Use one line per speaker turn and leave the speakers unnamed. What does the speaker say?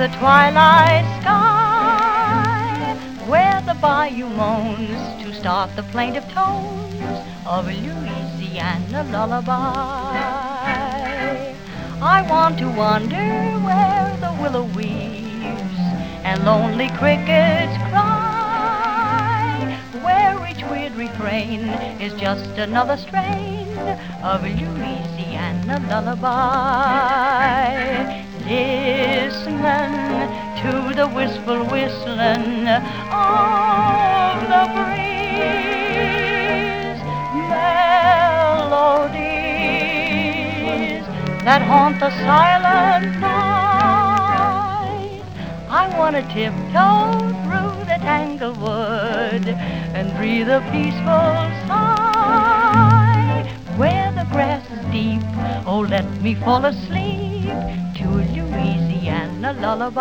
the twilight sky where the bayou moans to start the plaintive tones of Louisiana lullaby. I want to wander where the willow weaves and lonely crickets cry, where each weird refrain is just another strain of Louisiana lullaby. The wistful whistling of the breeze, melodies that haunt the silent night. I want to tiptoe through the tanglewood and breathe a peaceful sigh. Where the grass is deep, oh, let me fall asleep to a lullaby.